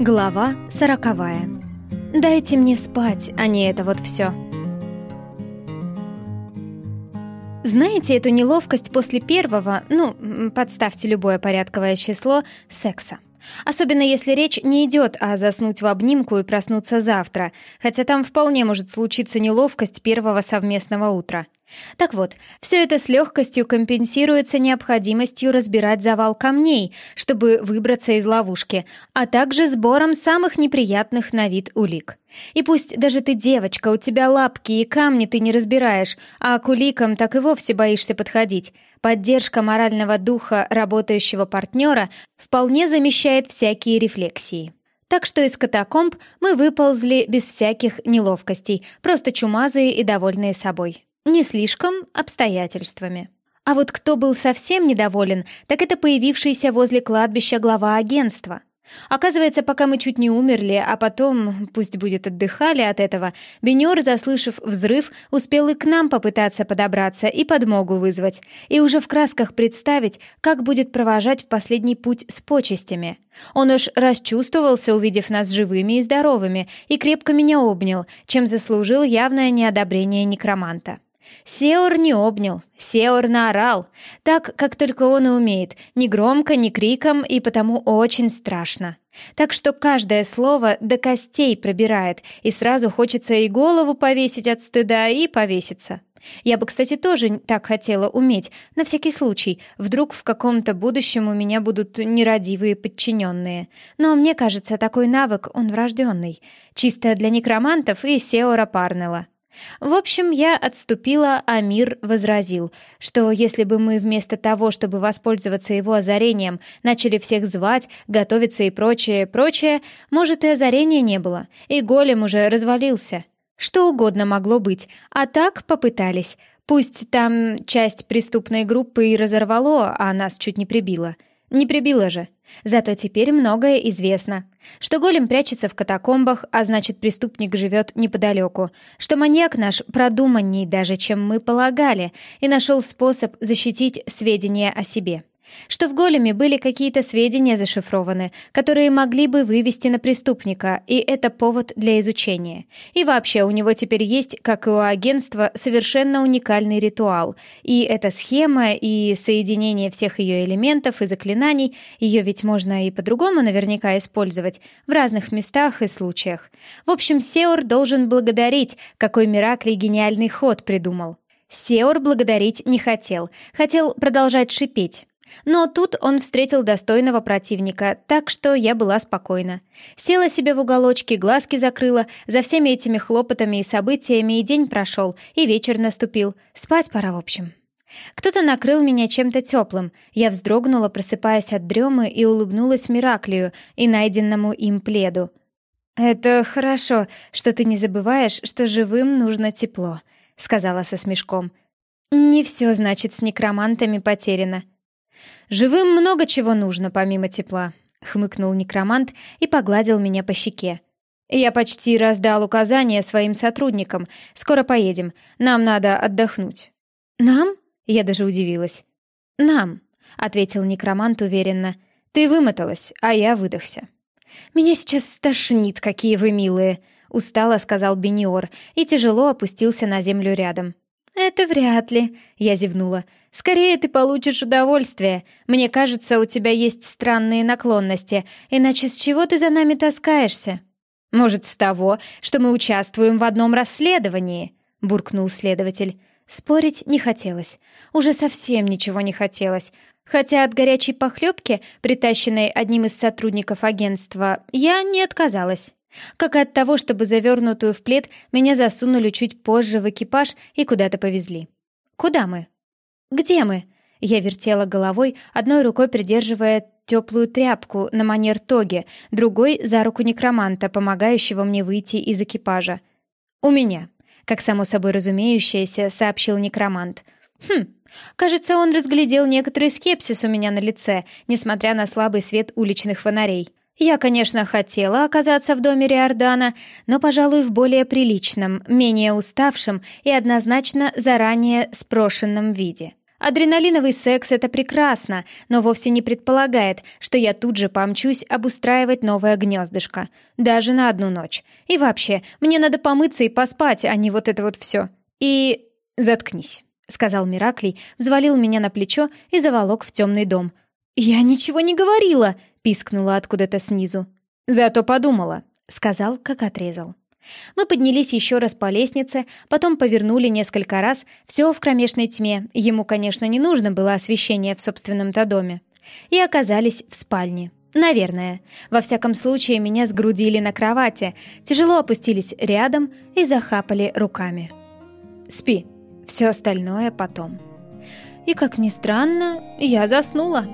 Глава сороковая. Дайте мне спать, а не это вот все. Знаете эту неловкость после первого, ну, подставьте любое порядковое число, секса? Особенно если речь не идет о заснуть в обнимку и проснуться завтра, хотя там вполне может случиться неловкость первого совместного утра. Так вот, все это с легкостью компенсируется необходимостью разбирать завал камней, чтобы выбраться из ловушки, а также сбором самых неприятных на вид улик. И пусть даже ты девочка, у тебя лапки и камни ты не разбираешь, а к уликам так и вовсе боишься подходить, поддержка морального духа работающего партнера вполне замещает всякие рефлексии. Так что из катакомб мы выползли без всяких неловкостей, просто чумазые и довольные собой не слишком обстоятельствами. А вот кто был совсем недоволен, так это появившийся возле кладбища глава агентства. Оказывается, пока мы чуть не умерли, а потом, пусть будет отдыхали от этого, Бенюр, заслышав взрыв, успел и к нам попытаться подобраться и подмогу вызвать, и уже в красках представить, как будет провожать в последний путь с почестями. Он уж расчувствовался, увидев нас живыми и здоровыми, и крепко меня обнял, чем заслужил явное неодобрение некроманта. Сеор не обнял, Сеор наорал, так, как только он и умеет, ни громко, ни криком, и потому очень страшно. Так что каждое слово до костей пробирает, и сразу хочется и голову повесить от стыда, и повеситься. Я бы, кстати, тоже так хотела уметь, на всякий случай, вдруг в каком-то будущем у меня будут нерадивые подчиненные. Но мне кажется, такой навык, он врожденный. Чисто для некромантов и Сеора Парнелла. В общем, я отступила, а мир возразил, что если бы мы вместо того, чтобы воспользоваться его озарением, начали всех звать, готовиться и прочее, прочее, может, и озарения не было, и голем уже развалился. Что угодно могло быть, а так попытались. Пусть там часть преступной группы и разорвало, а нас чуть не прибило. Не прибило же. Зато теперь многое известно. Что голем прячется в катакомбах, а значит преступник живет неподалеку. Что маньяк наш продуманней даже, чем мы полагали, и нашел способ защитить сведения о себе что в големе были какие-то сведения зашифрованы, которые могли бы вывести на преступника, и это повод для изучения. И вообще у него теперь есть, как и у агентства, совершенно уникальный ритуал. И эта схема, и соединение всех ее элементов и заклинаний, ее ведь можно и по-другому наверняка использовать, в разных местах и случаях. В общем, Сеор должен благодарить, какой Миракли гениальный ход придумал. Сеор благодарить не хотел, хотел продолжать шипеть. Но тут он встретил достойного противника, так что я была спокойна. Села себе в уголочке, глазки закрыла, за всеми этими хлопотами и событиями и день прошел, и вечер наступил. Спать пора, в общем. Кто-то накрыл меня чем-то теплым. Я вздрогнула, просыпаясь от дремы, и улыбнулась Мираклию и найденному им пледу. «Это хорошо, что ты не забываешь, что живым нужно тепло», — сказала со смешком. «Не все, значит, с некромантами потеряно». «Живым много чего нужно, помимо тепла», — хмыкнул некромант и погладил меня по щеке. «Я почти раздал указания своим сотрудникам. Скоро поедем. Нам надо отдохнуть». «Нам?» — я даже удивилась. «Нам», — ответил некромант уверенно. «Ты вымоталась, а я выдохся». «Меня сейчас стошнит, какие вы милые», — устало сказал Бениор и тяжело опустился на землю рядом. «Это вряд ли», — я зевнула. Скорее ты получишь удовольствие. Мне кажется, у тебя есть странные наклонности, иначе с чего ты за нами таскаешься? Может, с того, что мы участвуем в одном расследовании, буркнул следователь. Спорить не хотелось. Уже совсем ничего не хотелось. Хотя от горячей похлебки, притащенной одним из сотрудников агентства, я не отказалась. Как и от того, чтобы завернутую в плед меня засунули чуть позже в экипаж и куда-то повезли. Куда мы? «Где мы?» Я вертела головой, одной рукой придерживая теплую тряпку на манер тоги, другой — за руку некроманта, помогающего мне выйти из экипажа. «У меня», — как само собой разумеющееся, сообщил некромант. «Хм, кажется, он разглядел некоторый скепсис у меня на лице, несмотря на слабый свет уличных фонарей. Я, конечно, хотела оказаться в доме Риордана, но, пожалуй, в более приличном, менее уставшем и однозначно заранее спрошенном виде. Адреналиновый секс — это прекрасно, но вовсе не предполагает, что я тут же помчусь обустраивать новое гнездышко. Даже на одну ночь. И вообще, мне надо помыться и поспать, а не вот это вот все. И... заткнись, — сказал Мираклий, взвалил меня на плечо и заволок в темный дом. «Я ничего не говорила!» — пискнула откуда-то снизу. «Зато подумала», — сказал, как отрезал. Мы поднялись еще раз по лестнице, потом повернули несколько раз, все в кромешной тьме, ему, конечно, не нужно было освещение в собственном-то доме, и оказались в спальне. Наверное. Во всяком случае, меня сгрудили на кровати, тяжело опустились рядом и захапали руками. «Спи. Все остальное потом». И, как ни странно, я заснула.